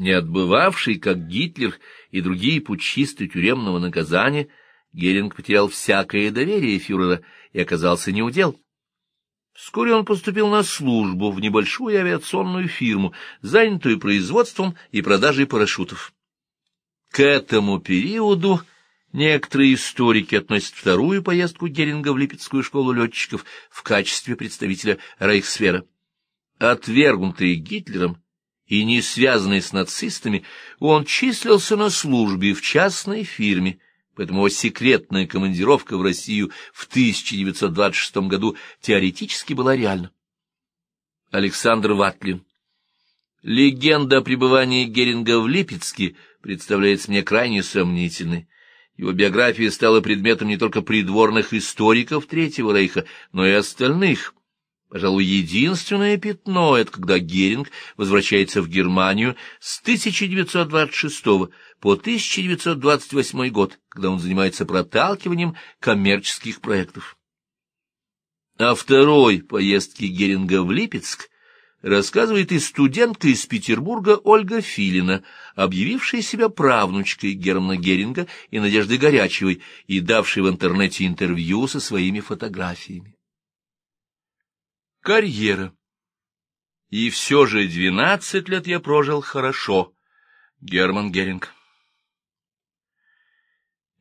Не отбывавший, как Гитлер и другие путчисты тюремного наказания, Геринг потерял всякое доверие фюрера и оказался неудел. Вскоре он поступил на службу в небольшую авиационную фирму, занятую производством и продажей парашютов. К этому периоду некоторые историки относят вторую поездку Геринга в Липецкую школу летчиков в качестве представителя Рейхсфера. Отвергнутый Гитлером и не связанный с нацистами, он числился на службе в частной фирме, поэтому секретная командировка в Россию в 1926 году теоретически была реальна. Александр Ватлин Легенда о пребывании Геринга в Липецке представляется мне крайне сомнительной. Его биография стала предметом не только придворных историков Третьего Рейха, но и остальных. Пожалуй, единственное пятно — это когда Геринг возвращается в Германию с 1926 по 1928 год, когда он занимается проталкиванием коммерческих проектов. О второй поездке Геринга в Липецк рассказывает и студентка из Петербурга Ольга Филина, объявившая себя правнучкой Германа Геринга и Надежды Горячевой и давшей в интернете интервью со своими фотографиями. Карьера. И все же двенадцать лет я прожил хорошо. Герман Геринг.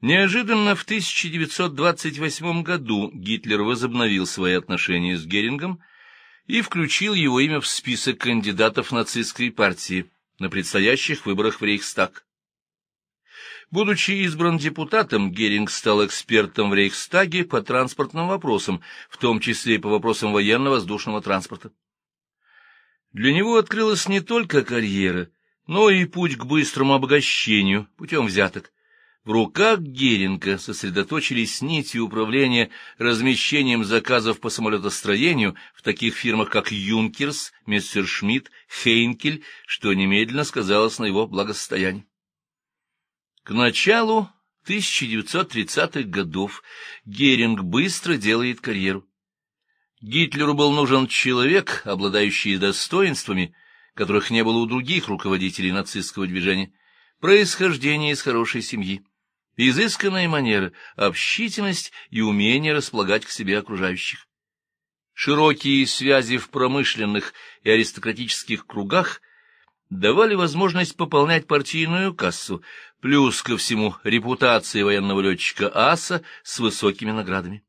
Неожиданно в 1928 году Гитлер возобновил свои отношения с Герингом и включил его имя в список кандидатов нацистской партии на предстоящих выборах в Рейхстаг. Будучи избран депутатом, Геринг стал экспертом в Рейхстаге по транспортным вопросам, в том числе и по вопросам военно-воздушного транспорта. Для него открылась не только карьера, но и путь к быстрому обогащению путем взяток. В руках Геринга сосредоточились нити управления размещением заказов по самолетостроению в таких фирмах, как Юнкерс, Мессершмитт, Хейнкель, что немедленно сказалось на его благосостоянии. К началу 1930-х годов Геринг быстро делает карьеру. Гитлеру был нужен человек, обладающий достоинствами, которых не было у других руководителей нацистского движения, происхождение из хорошей семьи, изысканная манера, общительность и умение располагать к себе окружающих. Широкие связи в промышленных и аристократических кругах давали возможность пополнять партийную кассу, плюс ко всему репутация военного летчика аса с высокими наградами.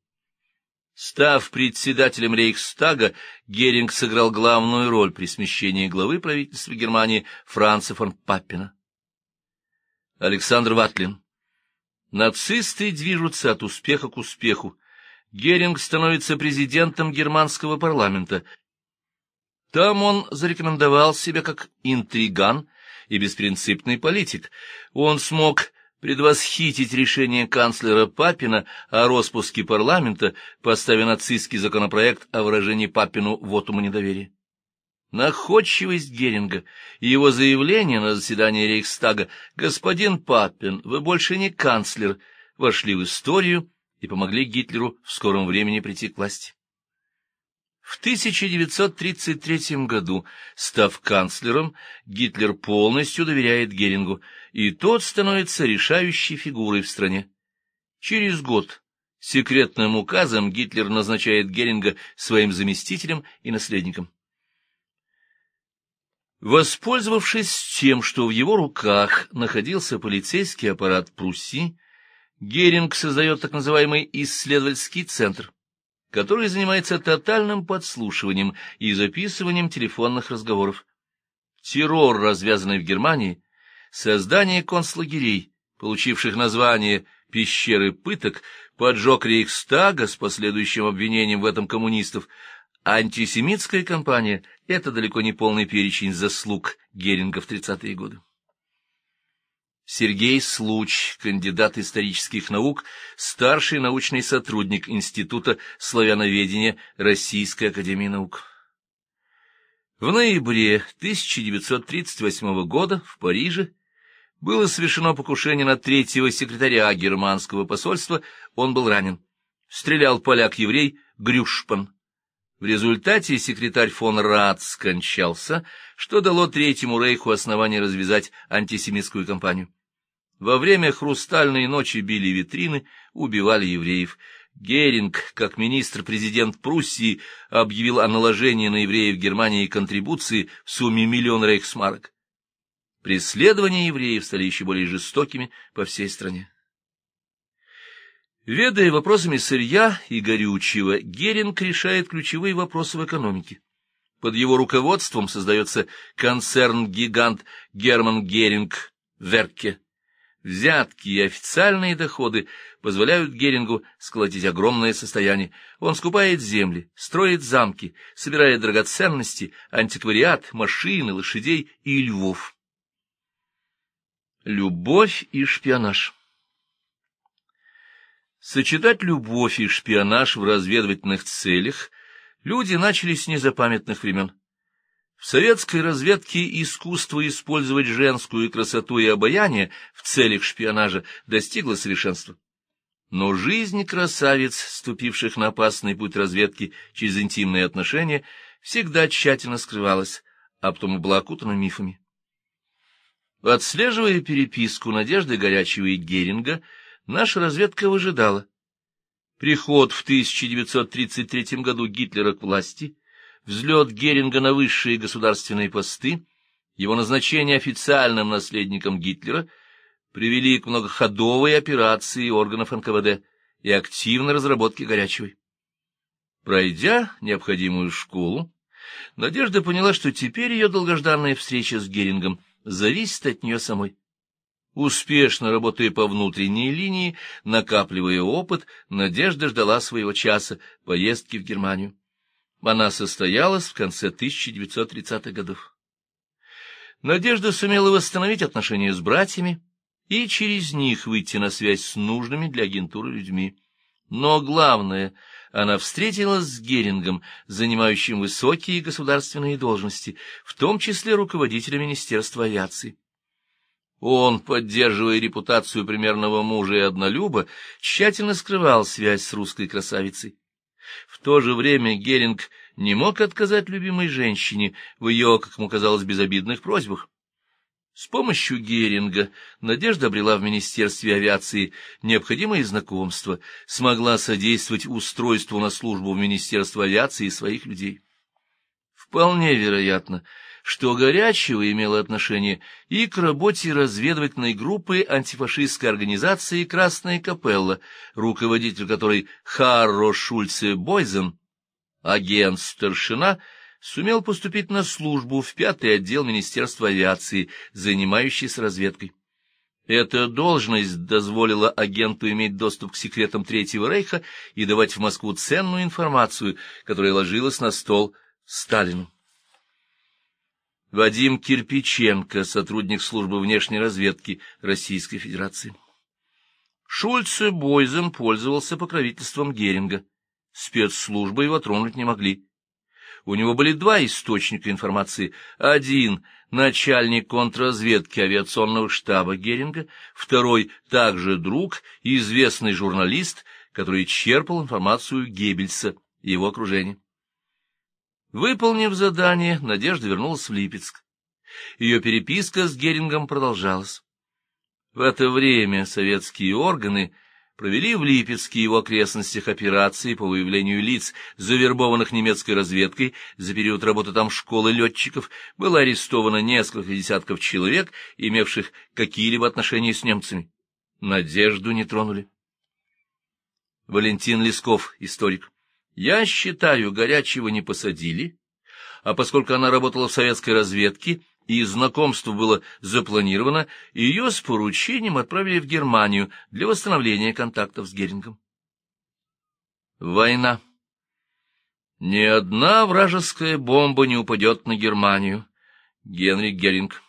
Став председателем Рейхстага, Геринг сыграл главную роль при смещении главы правительства Германии Франца фон Паппина. Александр Ватлин Нацисты движутся от успеха к успеху. Геринг становится президентом германского парламента. Там он зарекомендовал себя как интриган и беспринципный политик. Он смог предвосхитить решение канцлера Папина о распуске парламента, поставив нацистский законопроект о выражении Папину вотума недоверия. Находчивость Геринга и его заявление на заседании Рейхстага «Господин Паппин, вы больше не канцлер» вошли в историю и помогли Гитлеру в скором времени прийти к власти. В 1933 году, став канцлером, Гитлер полностью доверяет Герингу, и тот становится решающей фигурой в стране. Через год секретным указом Гитлер назначает Геринга своим заместителем и наследником. Воспользовавшись тем, что в его руках находился полицейский аппарат Пруссии, Геринг создает так называемый исследовательский центр, который занимается тотальным подслушиванием и записыванием телефонных разговоров. Террор, развязанный в Германии, создание концлагерей, получивших название «пещеры пыток», поджог Рейхстага с последующим обвинением в этом коммунистов, Антисемитская кампания — это далеко не полный перечень заслуг Геринга в 30-е годы. Сергей Случ, кандидат исторических наук, старший научный сотрудник Института славяноведения Российской академии наук. В ноябре 1938 года в Париже было совершено покушение на третьего секретаря германского посольства, он был ранен. Стрелял поляк-еврей Грюшпан. В результате секретарь фон Рад скончался, что дало Третьему Рейху основание развязать антисемитскую кампанию. Во время «Хрустальной ночи» били витрины, убивали евреев. Геринг, как министр-президент Пруссии, объявил о наложении на евреев Германии контрибуции в сумме миллион рейхсмарок. Преследования евреев стали еще более жестокими по всей стране. Ведая вопросами сырья и горючего, Геринг решает ключевые вопросы в экономике. Под его руководством создается концерн-гигант Герман Геринг Верке. Взятки и официальные доходы позволяют Герингу сколотить огромное состояние. Он скупает земли, строит замки, собирает драгоценности, антиквариат, машины, лошадей и львов. Любовь и шпионаж Сочетать любовь и шпионаж в разведывательных целях люди начали с незапамятных времен. В советской разведке искусство использовать женскую красоту и обаяние в целях шпионажа достигло совершенства. Но жизнь красавиц, ступивших на опасный путь разведки через интимные отношения, всегда тщательно скрывалась, а потом была окутана мифами. Отслеживая переписку Надежды Горячего и Геринга, наша разведка выжидала. Приход в 1933 году Гитлера к власти, взлет Геринга на высшие государственные посты, его назначение официальным наследником Гитлера привели к многоходовой операции органов НКВД и активной разработке Горячевой. Пройдя необходимую школу, Надежда поняла, что теперь ее долгожданная встреча с Герингом зависит от нее самой. Успешно работая по внутренней линии, накапливая опыт, Надежда ждала своего часа поездки в Германию. Она состоялась в конце 1930-х годов. Надежда сумела восстановить отношения с братьями и через них выйти на связь с нужными для агентуры людьми. Но главное, она встретилась с Герингом, занимающим высокие государственные должности, в том числе руководителя Министерства авиации. Он, поддерживая репутацию примерного мужа и однолюба, тщательно скрывал связь с русской красавицей. В то же время Геринг не мог отказать любимой женщине в ее, как ему казалось, безобидных просьбах. С помощью Геринга Надежда обрела в Министерстве авиации необходимые знакомства, смогла содействовать устройству на службу в Министерство авиации своих людей. Вполне вероятно, что Горячего имело отношение и к работе разведывательной группы антифашистской организации «Красная капелла», руководитель которой Харро Шульце Бойзен, агент-старшина, сумел поступить на службу в пятый отдел Министерства авиации, занимающийся разведкой. Эта должность дозволила агенту иметь доступ к секретам Третьего Рейха и давать в Москву ценную информацию, которая ложилась на стол Сталину. Вадим Кирпиченко, сотрудник службы внешней разведки Российской Федерации. Шульце Бойзен пользовался покровительством Геринга. Спецслужбы его тронуть не могли. У него были два источника информации. Один — начальник контрразведки авиационного штаба Геринга, второй — также друг, известный журналист, который черпал информацию Геббельса и его окружения. Выполнив задание, Надежда вернулась в Липецк. Ее переписка с Герингом продолжалась. В это время советские органы провели в Липецке и его окрестностях операции по выявлению лиц, завербованных немецкой разведкой. За период работы там школы летчиков было арестовано несколько десятков человек, имевших какие-либо отношения с немцами. Надежду не тронули. Валентин Лесков, историк. Я считаю, горячего не посадили, а поскольку она работала в советской разведке, и знакомство было запланировано, ее с поручением отправили в Германию для восстановления контактов с Герингом. Война. Ни одна вражеская бомба не упадет на Германию. Генрих Геринг.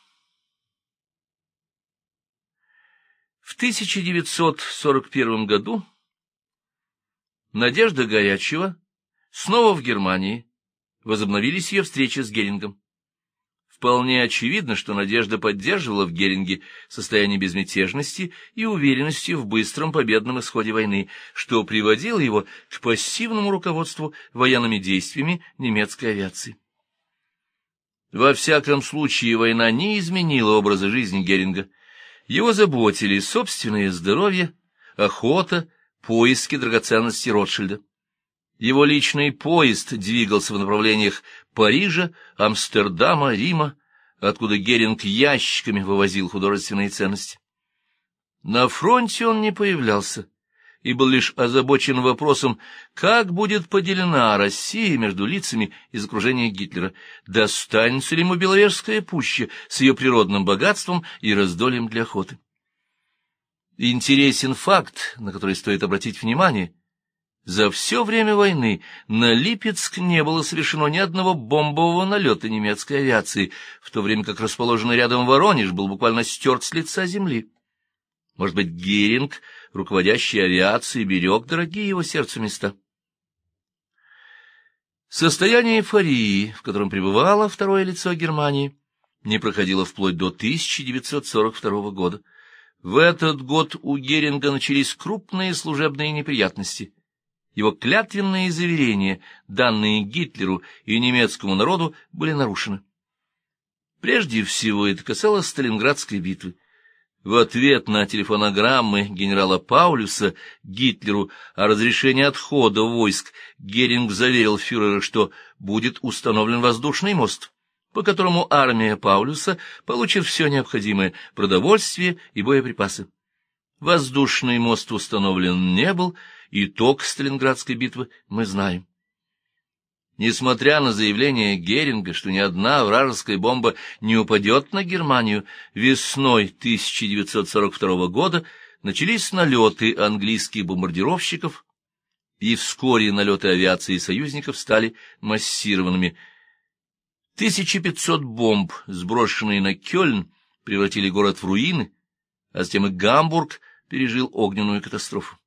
В 1941 году Надежда Горячева снова в Германии. Возобновились ее встречи с Герингом. Вполне очевидно, что Надежда поддерживала в Геринге состояние безмятежности и уверенности в быстром победном исходе войны, что приводило его к пассивному руководству военными действиями немецкой авиации. Во всяком случае, война не изменила образа жизни Геринга. Его заботили собственное здоровье, охота, поиски драгоценностей Ротшильда. Его личный поезд двигался в направлениях Парижа, Амстердама, Рима, откуда Геринг ящиками вывозил художественные ценности. На фронте он не появлялся и был лишь озабочен вопросом, как будет поделена Россия между лицами из окружения Гитлера, достанется ли ему Беловежская пуща с ее природным богатством и раздольем для охоты. Интересен факт, на который стоит обратить внимание. За все время войны на Липецк не было совершено ни одного бомбового налета немецкой авиации, в то время как расположенный рядом Воронеж был буквально стерт с лица земли. Может быть, Геринг, руководящий авиацией, берег дорогие его сердцу места. Состояние эйфории, в котором пребывало второе лицо Германии, не проходило вплоть до 1942 года. В этот год у Геринга начались крупные служебные неприятности. Его клятвенные заверения, данные Гитлеру и немецкому народу, были нарушены. Прежде всего это касалось Сталинградской битвы. В ответ на телефонограммы генерала Паулюса Гитлеру о разрешении отхода войск Геринг заверил фюрера, что будет установлен воздушный мост по которому армия Паулюса получит все необходимое — продовольствие и боеприпасы. Воздушный мост установлен не был, итог Сталинградской битвы мы знаем. Несмотря на заявление Геринга, что ни одна вражеская бомба не упадет на Германию, весной 1942 года начались налеты английских бомбардировщиков, и вскоре налеты авиации союзников стали массированными – 1500 бомб, сброшенные на Кёльн, превратили город в руины, а затем и Гамбург пережил огненную катастрофу.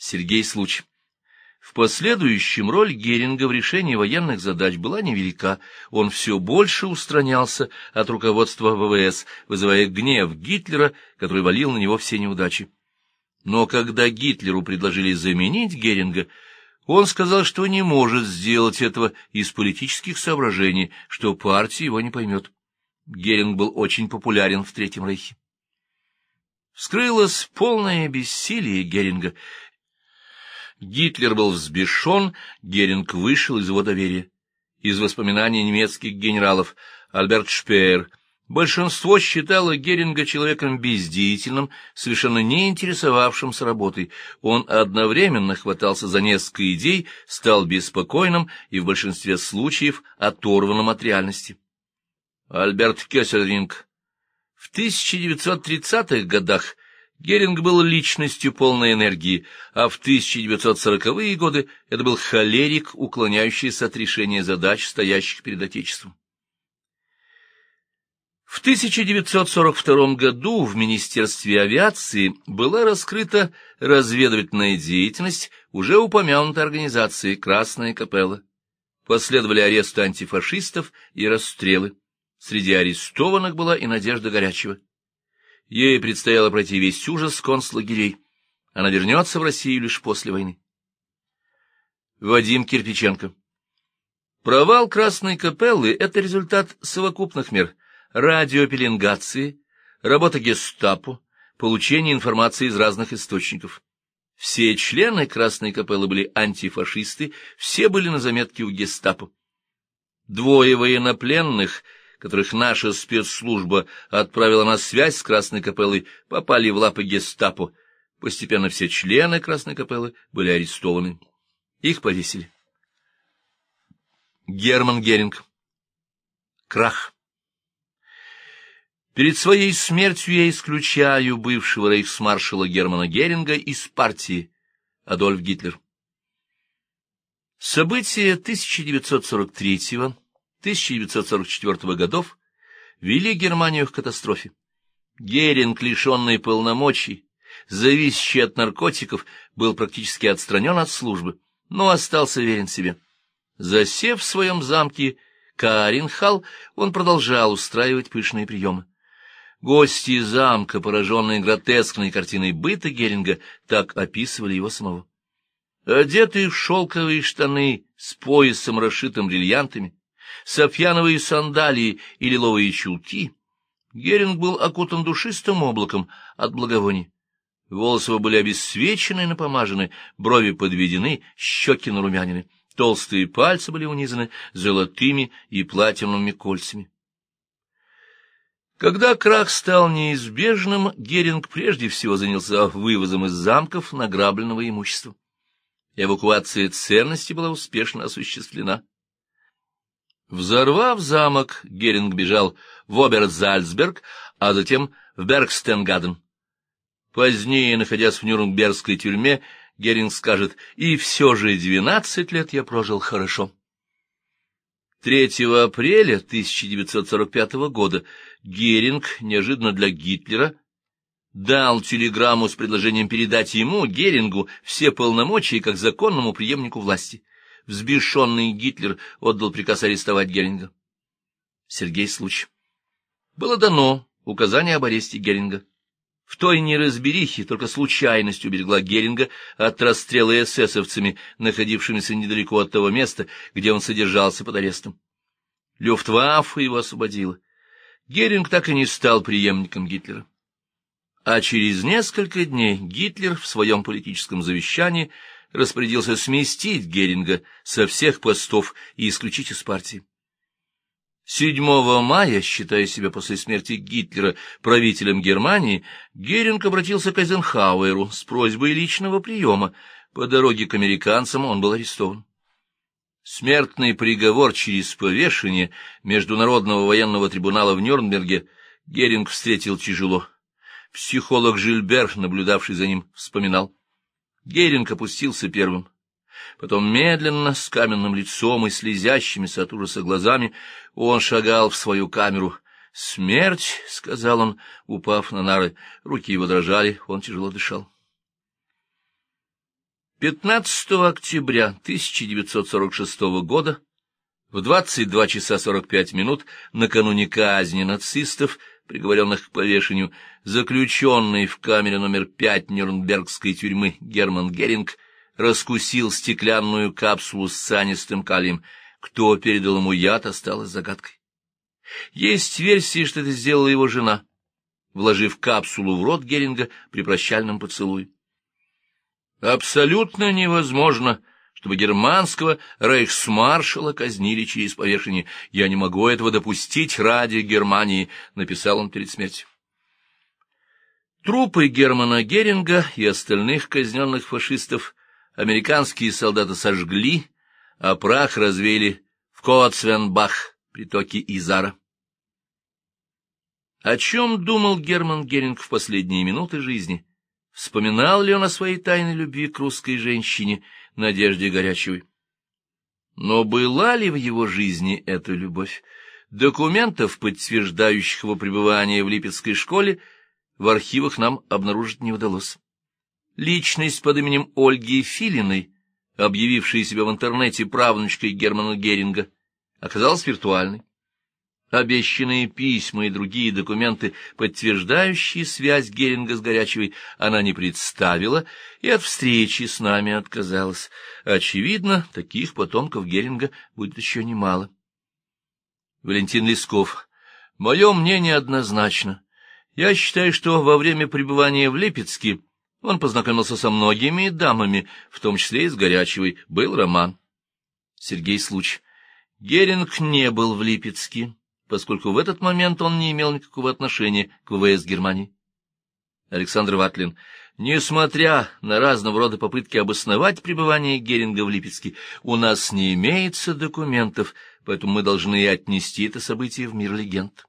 Сергей Случ. В последующем роль Геринга в решении военных задач была невелика. Он все больше устранялся от руководства ВВС, вызывая гнев Гитлера, который валил на него все неудачи. Но когда Гитлеру предложили заменить Геринга, он сказал, что не может сделать этого из политических соображений, что партия его не поймет. Геринг был очень популярен в Третьем Рейхе. Вскрылось полное бессилие Геринга. Гитлер был взбешен, Геринг вышел из его доверия. Из воспоминаний немецких генералов Альберт Шпеер Большинство считало Геринга человеком бездеятельным, совершенно не интересовавшимся работой. Он одновременно хватался за несколько идей, стал беспокойным и в большинстве случаев оторванным от реальности. Альберт Кессельринг В 1930-х годах Геринг был личностью полной энергии, а в 1940-е годы это был холерик, уклоняющийся от решения задач, стоящих перед Отечеством. В 1942 году в Министерстве авиации была раскрыта разведывательная деятельность уже упомянутой организации «Красная капелла». Последовали аресты антифашистов и расстрелы. Среди арестованных была и Надежда Горячева. Ей предстояло пройти весь ужас концлагерей. Она вернется в Россию лишь после войны. Вадим Кирпиченко Провал Красной капеллы — это результат совокупных мер — радиопеленгации, работа гестапо, получение информации из разных источников. Все члены Красной капеллы были антифашисты, все были на заметке у гестапо. Двое военнопленных, которых наша спецслужба отправила на связь с Красной капеллой, попали в лапы гестапо. Постепенно все члены Красной капеллы были арестованы. Их повесили. Герман Геринг. Крах. Перед своей смертью я исключаю бывшего рейхсмаршала Германа Геринга из партии Адольф Гитлер. События 1943-1944 годов вели Германию к катастрофе. Геринг, лишенный полномочий, зависящий от наркотиков, был практически отстранен от службы, но остался верен себе. Засев в своем замке Каринхал он продолжал устраивать пышные приемы. Гости замка, пораженные гротескной картиной быта Геринга, так описывали его самого. Одетый в шелковые штаны с поясом, расшитым бриллиантами, софьяновые сандалии и лиловые чулки, Геринг был окутан душистым облаком от благовоний. Волосы его были обесцвечены и напомажены, брови подведены, щеки нарумянины, толстые пальцы были унизаны золотыми и платиновыми кольцами. Когда крах стал неизбежным, Геринг прежде всего занялся вывозом из замков награбленного имущества. Эвакуация ценностей была успешно осуществлена. Взорвав замок, Геринг бежал в Оберзальцберг, а затем в Бергстенгаден. Позднее, находясь в Нюрнбергской тюрьме, Геринг скажет, «И все же двенадцать лет я прожил хорошо». 3 апреля 1945 года Геринг, неожиданно для Гитлера, дал телеграмму с предложением передать ему, Герингу, все полномочия как законному преемнику власти. Взбешенный Гитлер отдал приказ арестовать Геринга. Сергей Случ. Было дано указание об аресте Геринга. В той неразберихе только случайность уберегла Геринга от расстрела эсэсовцами, находившимися недалеко от того места, где он содержался под арестом. Люфтваффе его освободила. Геринг так и не стал преемником Гитлера. А через несколько дней Гитлер в своем политическом завещании распорядился сместить Геринга со всех постов и исключить из партии. 7 мая, считая себя после смерти Гитлера правителем Германии, Геринг обратился к Эйзенхауэру с просьбой личного приема. По дороге к американцам он был арестован. Смертный приговор через повешение Международного военного трибунала в Нюрнберге Геринг встретил тяжело. Психолог Жильбер, наблюдавший за ним, вспоминал. Геринг опустился первым. Потом медленно, с каменным лицом и слезящимися от ужаса глазами, он шагал в свою камеру. «Смерть!» — сказал он, упав на нары. Руки его дрожали, он тяжело дышал. 15 октября 1946 года в 22 часа 45 минут накануне казни нацистов, приговоренных к повешению, заключенный в камере номер 5 Нюрнбергской тюрьмы Герман Геринг раскусил стеклянную капсулу с цианистым калием. Кто передал ему яд, осталось загадкой. Есть версия, что это сделала его жена, вложив капсулу в рот Геринга при прощальном поцелуе. Абсолютно невозможно, чтобы германского рейхсмаршала казнили через повешение. Я не могу этого допустить ради Германии, — написал он перед смертью. Трупы Германа Геринга и остальных казненных фашистов американские солдаты сожгли, а прах развеяли в Коцвенбах, притоке Изара. О чем думал Герман Геринг в последние минуты жизни? Вспоминал ли он о своей тайной любви к русской женщине, Надежде Горячевой? Но была ли в его жизни эта любовь? Документов, подтверждающих его пребывание в Липецкой школе, в архивах нам обнаружить не удалось. Личность под именем Ольги Филиной, объявившая себя в интернете правнучкой Германа Геринга, оказалась виртуальной. Обещанные письма и другие документы, подтверждающие связь Геринга с Горячевой, она не представила и от встречи с нами отказалась. Очевидно, таких потомков Геринга будет еще немало. Валентин Лесков. Мое мнение однозначно. Я считаю, что во время пребывания в Липецке он познакомился со многими дамами, в том числе и с Горячевой. Был роман. Сергей Случ. Геринг не был в Липецке поскольку в этот момент он не имел никакого отношения к ВВС Германии. Александр Ватлин. Несмотря на разного рода попытки обосновать пребывание Геринга в Липецке, у нас не имеется документов, поэтому мы должны отнести это событие в мир легенд.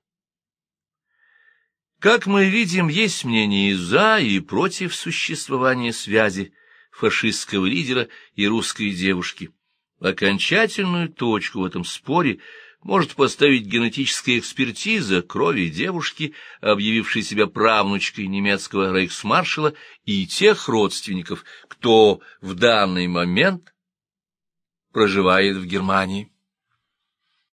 Как мы видим, есть мнения и за, и против существования связи фашистского лидера и русской девушки. Окончательную точку в этом споре может поставить генетическая экспертиза крови девушки, объявившей себя правнучкой немецкого рейхсмаршала, и тех родственников, кто в данный момент проживает в Германии.